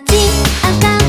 街赤